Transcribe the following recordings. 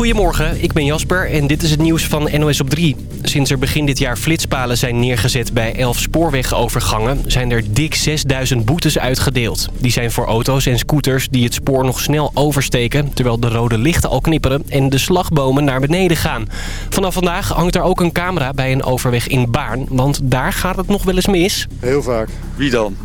Goedemorgen, ik ben Jasper en dit is het nieuws van NOS op 3. Sinds er begin dit jaar flitspalen zijn neergezet bij 11 spoorwegovergangen... zijn er dik 6000 boetes uitgedeeld. Die zijn voor auto's en scooters die het spoor nog snel oversteken... terwijl de rode lichten al knipperen en de slagbomen naar beneden gaan. Vanaf vandaag hangt er ook een camera bij een overweg in Baarn... want daar gaat het nog wel eens mis. Heel vaak. Wie dan?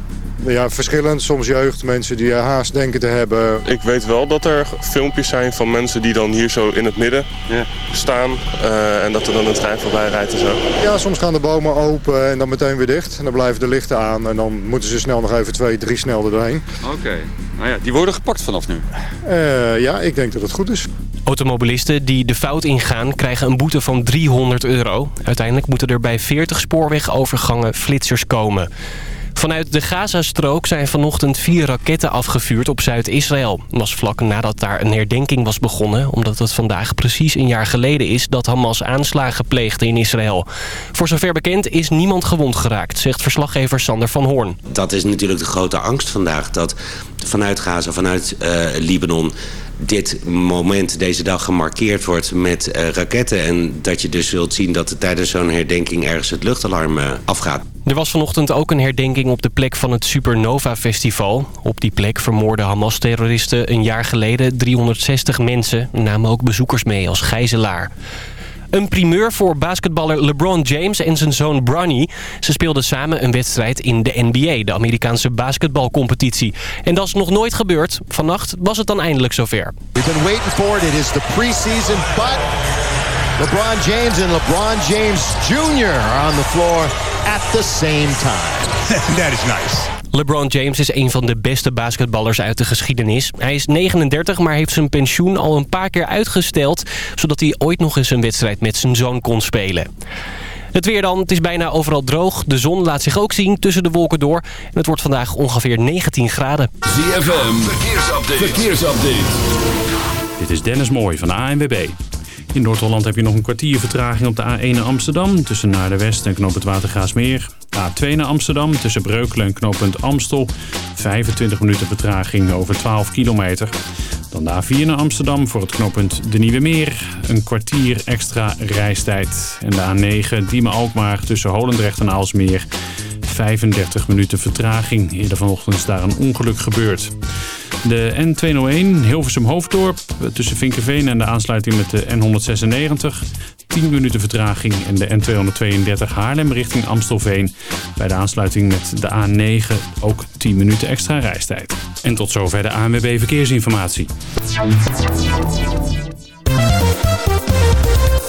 Ja, verschillend. Soms jeugd, mensen die haast denken te hebben. Ik weet wel dat er filmpjes zijn van mensen die dan hier zo in het midden Ja. staan. eh, en dat er dan een trein voorbij rijdt en zo. Ja, soms gaan de bomen open en dan meteen weer dicht. En dan blijven de lichten aan en dan moeten ze snel nog even twee, drie snel er doorheen. Oké. Nou ja, die worden gepakt vanaf nu. Eh, ja, ik denk dat het goed is. Automobilisten die de fout ingaan krijgen een boete van 300 euro. Uiteindelijk moeten er bij 40 spoorwegovergangen flitsers komen. Vanuit de Gazastrook zijn vanochtend vier raketten afgevuurd op Zuid-Israël. Was vlak nadat daar een herdenking was begonnen... omdat het vandaag precies een jaar geleden is dat Hamas aanslagen pleegde in Israël. Voor zover bekend is niemand gewond geraakt, zegt verslaggever Sander van Hoorn. Dat is natuurlijk de grote angst vandaag. Dat vanuit Gaza, vanuit eh, Libanon dit moment, deze dag gemarkeerd wordt met eh, raketten. En dat je dus zult zien dat tijdens zo'n herdenking ergens het luchtalarm eh, afgaat. Er was vanochtend ook een herdenking op de plek van het Supernova Festival. Op die plek vermoorden Hamas-terroristen een jaar geleden 360 mensen... en namen ook bezoekers mee als gijzelaar. Een primeur voor basketballer LeBron James en zijn zoon Bronny. Ze speelden samen een wedstrijd in de NBA, de Amerikaanse basketbalcompetitie. En dat is nog nooit gebeurd. Vannacht was het dan eindelijk zover. We've been waiting for it. It is the preseason, but LeBron James and LeBron James Jr. are on the floor at the same time. That is nice. LeBron James is een van de beste basketballers uit de geschiedenis. Hij is 39, maar heeft zijn pensioen al een paar keer uitgesteld... zodat hij ooit nog eens een wedstrijd met zijn zoon kon spelen. Het weer dan. Het is bijna overal droog. De zon laat zich ook zien tussen de wolken door. En het wordt vandaag ongeveer 19 graden. ZFM, verkeersupdate. verkeersupdate. Dit is Dennis Mooij van de ANWB. In Noord-Holland heb je nog een kwartier vertraging op de A1 naar Amsterdam... tussen naar de West en knooppunt Watergaasmeer. A2 naar Amsterdam tussen Breukelen en knooppunt Amstel. 25 minuten vertraging over 12 kilometer. Dan de A4 naar Amsterdam voor het knooppunt De Nieuwe Meer. Een kwartier extra reistijd. En de A9 Diemen-Alkmaar tussen Holendrecht en Aalsmeer. 35 minuten vertraging. Eerder vanochtend is daar een ongeluk gebeurd. De N201 Hilversum Hoofddorp tussen Vinkenveen en de aansluiting met de N196. 10 minuten vertraging en de N232 Haarlem richting Amstelveen. Bij de aansluiting met de A9 ook 10 minuten extra reistijd. En tot zover de ANWB Verkeersinformatie.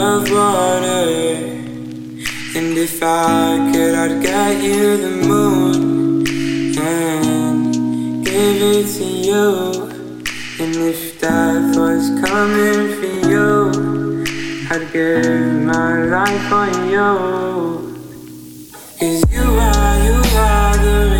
of water. And if I could, I'd get you the moon and give it to you. And if death was coming for you, I'd give my life on you. Cause you are, you are the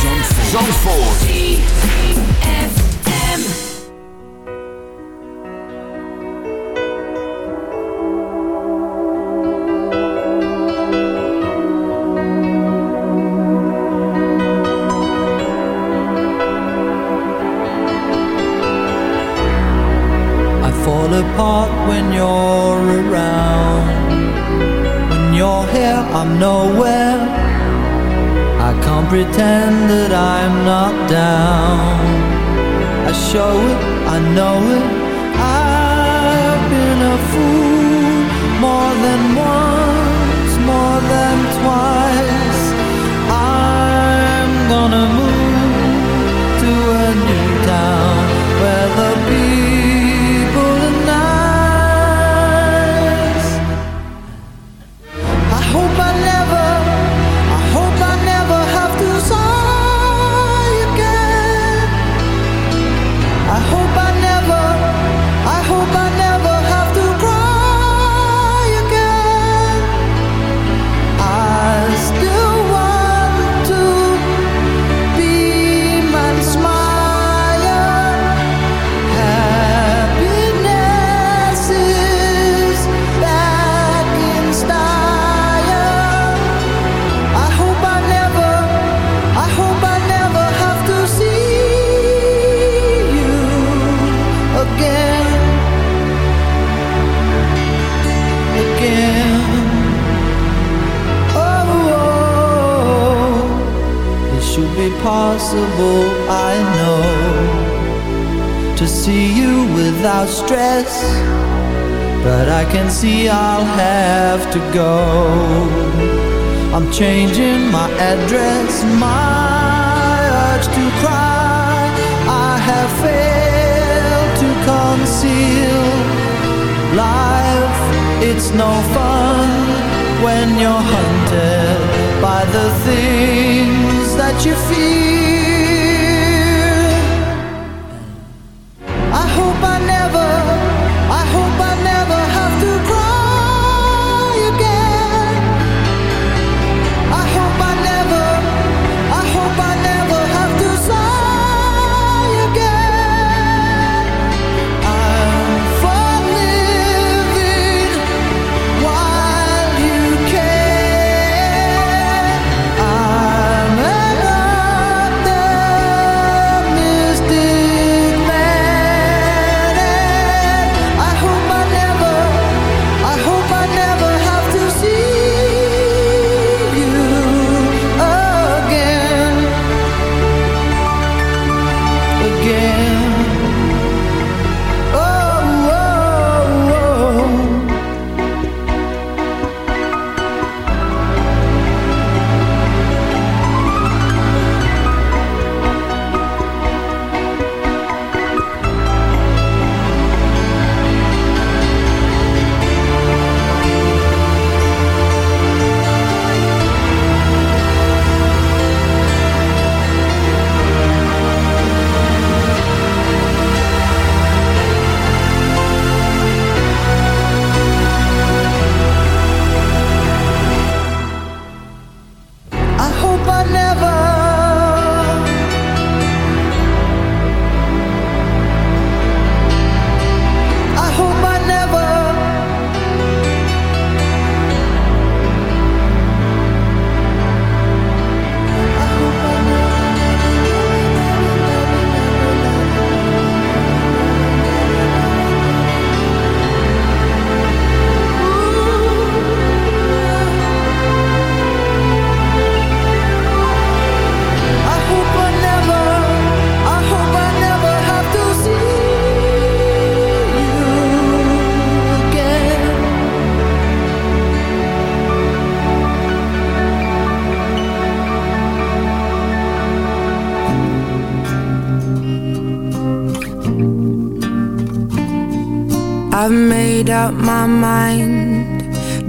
Zandvoort. Zandvoort. see I'll have to go. I'm changing my address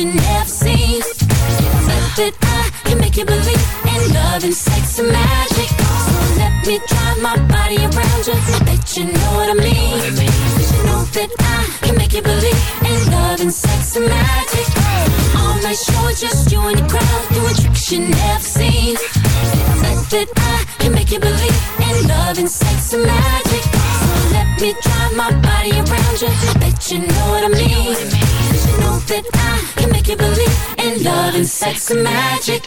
You never seen. That I can make you believe in love and sex and magic. So me drive my body around you. I bet you know what I mean. Cause you know that I can make you believe in love and sex and magic. All night show, just you and your crowd doing tricks you never seen. Bet that I can make you believe in love and sex and magic. So let me drive my body around you. I bet you know what I mean. Cause you know that I can make you believe in love and sex and magic.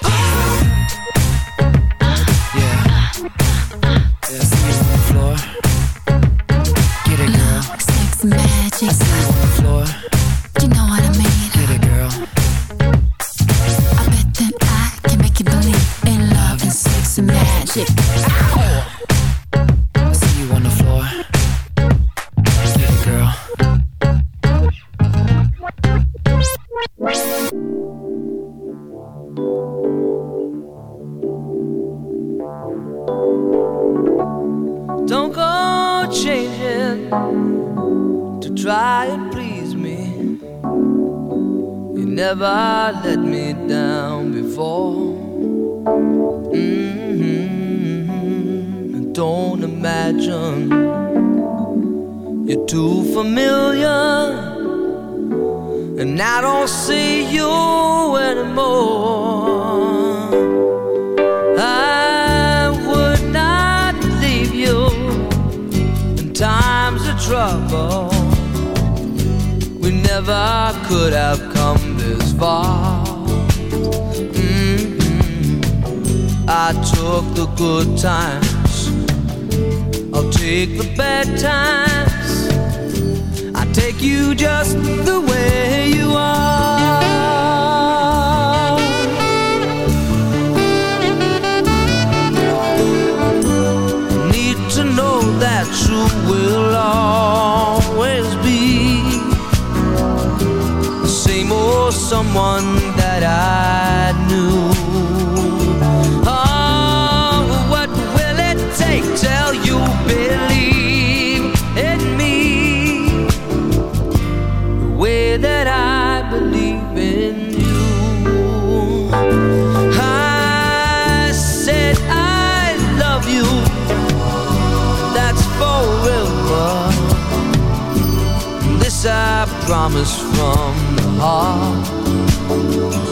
promise from the heart.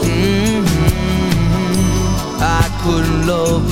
Mm -hmm. I couldn't love